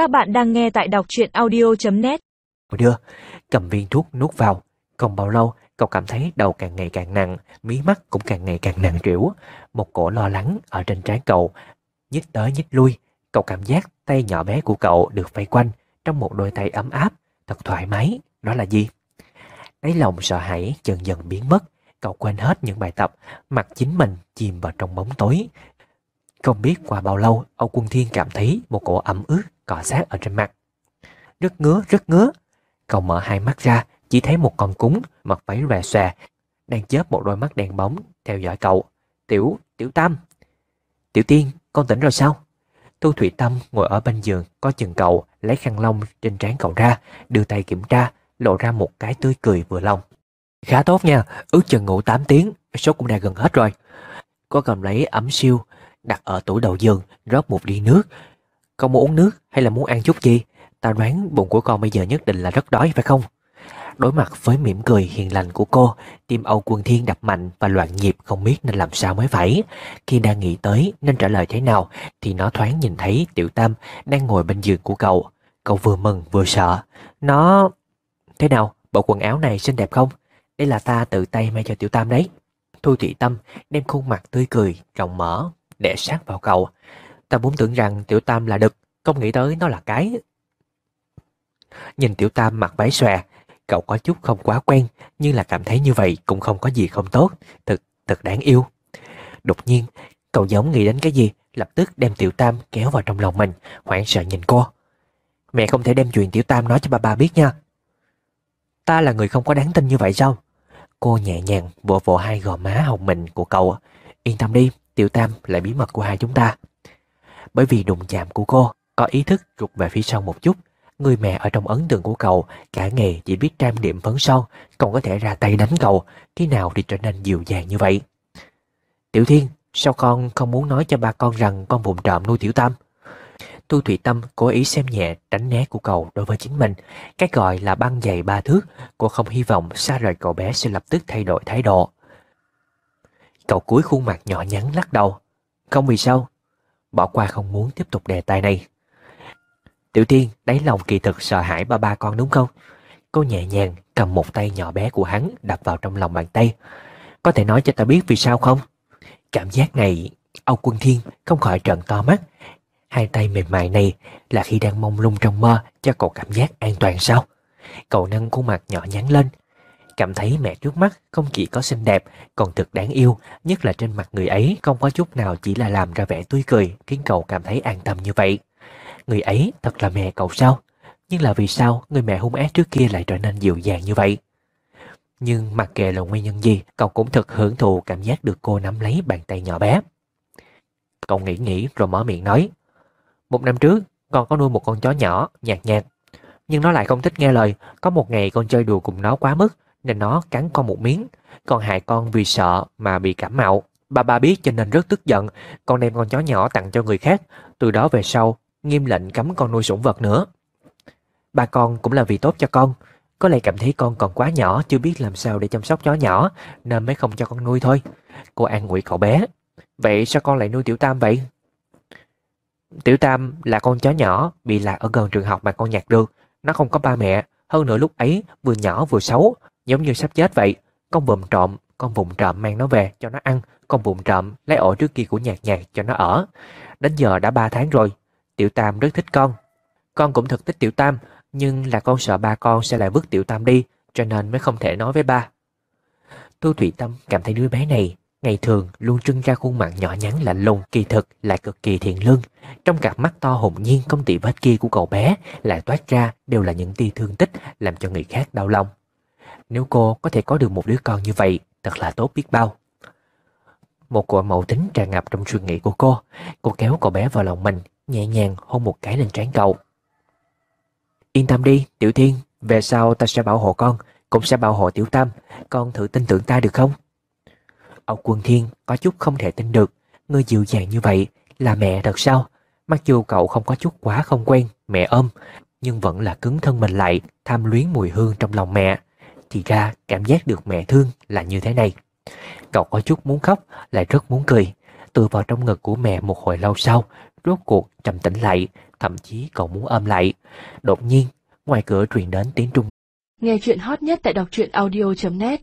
Các bạn đang nghe tại đọc truyện audio.net đưa, cầm viên thuốc nuốt vào. Không bao lâu, cậu cảm thấy đầu càng ngày càng nặng, mí mắt cũng càng ngày càng nặng trĩu. Một cổ lo lắng ở trên trán cậu, nhích tới nhích lui. Cậu cảm giác tay nhỏ bé của cậu được vây quanh trong một đôi tay ấm áp, thật thoải mái. Đó là gì? Đáy lòng sợ hãi dần dần biến mất. Cậu quên hết những bài tập, mặt chính mình chìm vào trong bóng tối. Không biết qua bao lâu, Âu Quân Thiên cảm thấy một cổ ẩm ướt cọ sát ở trên mặt. Rất ngứa, rất ngứa. Cậu mở hai mắt ra, chỉ thấy một con cúng, mặt váy rè xòe, đang chớp một đôi mắt đèn bóng, theo dõi cậu. Tiểu, Tiểu tam Tiểu Tiên, con tỉnh rồi sao? Tu Thủy Tâm ngồi ở bên giường, có chừng cậu, lấy khăn lông trên trán cậu ra, đưa tay kiểm tra, lộ ra một cái tươi cười vừa lòng. Khá tốt nha, ước chừng ngủ 8 tiếng, số cũng đã gần hết rồi. Có cầm lấy ấm siêu, đặt ở tủ đầu giường, rót một ly nước. Con muốn uống nước hay là muốn ăn chút gì? Ta đoán bụng của con bây giờ nhất định là rất đói phải không? Đối mặt với mỉm cười hiền lành của cô, tim Âu Quân Thiên đập mạnh và loạn nhịp không biết nên làm sao mới phải. Khi đang nghĩ tới nên trả lời thế nào thì nó thoáng nhìn thấy Tiểu Tam đang ngồi bên giường của cậu. Cậu vừa mừng vừa sợ. Nó... Thế nào? Bộ quần áo này xinh đẹp không? Đây là ta tự tay may cho Tiểu Tam đấy. Thu Thị Tâm đem khuôn mặt tươi cười, rộng mở, để sát vào cậu. Ta vốn tưởng rằng Tiểu Tam là đực, không nghĩ tới nó là cái. Nhìn Tiểu Tam mặc váy xòe, cậu có chút không quá quen, nhưng là cảm thấy như vậy cũng không có gì không tốt, thật, thật đáng yêu. Đột nhiên, cậu giống nghĩ đến cái gì, lập tức đem Tiểu Tam kéo vào trong lòng mình, hoảng sợ nhìn cô. Mẹ không thể đem chuyện Tiểu Tam nói cho ba ba biết nha. Ta là người không có đáng tin như vậy sao? Cô nhẹ nhàng vỗ vỗ hai gò má hồng mình của cậu. Yên tâm đi, Tiểu Tam là bí mật của hai chúng ta. Bởi vì đụng chạm của cô, có ý thức rụt về phía sau một chút. Người mẹ ở trong ấn tượng của cậu, cả nghề chỉ biết trang điểm phấn son, còn có thể ra tay đánh cậu, khi nào thì trở nên dịu dàng như vậy. Tiểu Thiên, sao con không muốn nói cho ba con rằng con vụng trộm nuôi Tiểu Tam? Tu Thủy Tâm cố ý xem nhẹ tránh né của cậu đối với chính mình. Cái gọi là băng dày ba thước, cô không hy vọng xa rời cậu bé sẽ lập tức thay đổi thái độ. Cậu cúi khuôn mặt nhỏ nhắn lắc đầu. Không vì sao? Bỏ qua không muốn tiếp tục đề tài này. Tiểu Tiên đáy lòng kỳ thực sợ hãi ba ba con đúng không? Cô nhẹ nhàng cầm một tay nhỏ bé của hắn đập vào trong lòng bàn tay. Có thể nói cho ta biết vì sao không? Cảm giác này, Âu Quân Thiên không khỏi trợn to mắt. Hai tay mềm mại này là khi đang mông lung trong mơ cho cậu cảm giác an toàn sao? Cậu nâng khuôn mặt nhỏ nhắn lên, cảm thấy mẹ trước mắt không chỉ có xinh đẹp, còn thực đáng yêu, nhất là trên mặt người ấy không có chút nào chỉ là làm ra vẻ tươi cười, khiến cậu cảm thấy an tâm như vậy. Người ấy thật là mẹ cậu sao? Nhưng là vì sao người mẹ hung ác trước kia lại trở nên dịu dàng như vậy? Nhưng mặc kệ là nguyên nhân gì, cậu cũng thật hưởng thụ cảm giác được cô nắm lấy bàn tay nhỏ bé. Cậu nghĩ nghĩ rồi mở miệng nói. Một năm trước, con có nuôi một con chó nhỏ, nhạt nhạt. Nhưng nó lại không thích nghe lời, có một ngày con chơi đùa cùng nó quá mức, nên nó cắn con một miếng. Còn hại con vì sợ mà bị cảm mạo. Bà ba biết cho nên rất tức giận, con đem con chó nhỏ tặng cho người khác. Từ đó về sau, nghiêm lệnh cấm con nuôi sủng vật nữa. Ba con cũng là vì tốt cho con. Có lẽ cảm thấy con còn quá nhỏ, chưa biết làm sao để chăm sóc chó nhỏ, nên mới không cho con nuôi thôi. Cô an ủi cậu bé. Vậy sao con lại nuôi Tiểu Tam vậy? Tiểu Tam là con chó nhỏ, bị lạc ở gần trường học mà con nhặt được. Nó không có ba mẹ, hơn nữa lúc ấy vừa nhỏ vừa xấu, giống như sắp chết vậy. Con vụng trộm, con vụng trộm mang nó về cho nó ăn, con vụng trộm lấy ổ trước kia của nhạc nhạc cho nó ở. Đến giờ đã 3 tháng rồi, Tiểu Tam rất thích con. Con cũng thật thích Tiểu Tam, nhưng là con sợ ba con sẽ lại vứt Tiểu Tam đi, cho nên mới không thể nói với ba. Thu Thủy Tâm cảm thấy đứa bé này ngày thường luôn trưng ra khuôn mặt nhỏ nhắn lạnh lùng, kỳ thực lại cực kỳ thiện lương. Trong cặp mắt to hồn nhiên không tị vết kia của cậu bé lại toát ra đều là những tia thương tích làm cho người khác đau lòng. Nếu cô có thể có được một đứa con như vậy, thật là tốt biết bao. Một cội mẫu tính tràn ngập trong suy nghĩ của cô. Cô kéo cậu bé vào lòng mình, nhẹ nhàng hôn một cái lên trán cậu. Yên tâm đi, Tiểu Thiên, về sau ta sẽ bảo hộ con, cũng sẽ bảo hộ Tiểu Tam. Con thử tin tưởng ta được không? Âu Quân Thiên có chút không thể tin được, người dịu dàng như vậy là mẹ thật sao? Mặc dù cậu không có chút quá không quen, mẹ ôm, nhưng vẫn là cứng thân mình lại, tham luyến mùi hương trong lòng mẹ thì ra cảm giác được mẹ thương là như thế này. Cậu có chút muốn khóc, lại rất muốn cười. tựa vào trong ngực của mẹ một hồi lâu sau, rốt cuộc trầm tĩnh lại, thậm chí cậu muốn ôm lại. Đột nhiên, ngoài cửa truyền đến tiếng trung. Nghe chuyện hot nhất tại đọc truyện audio.net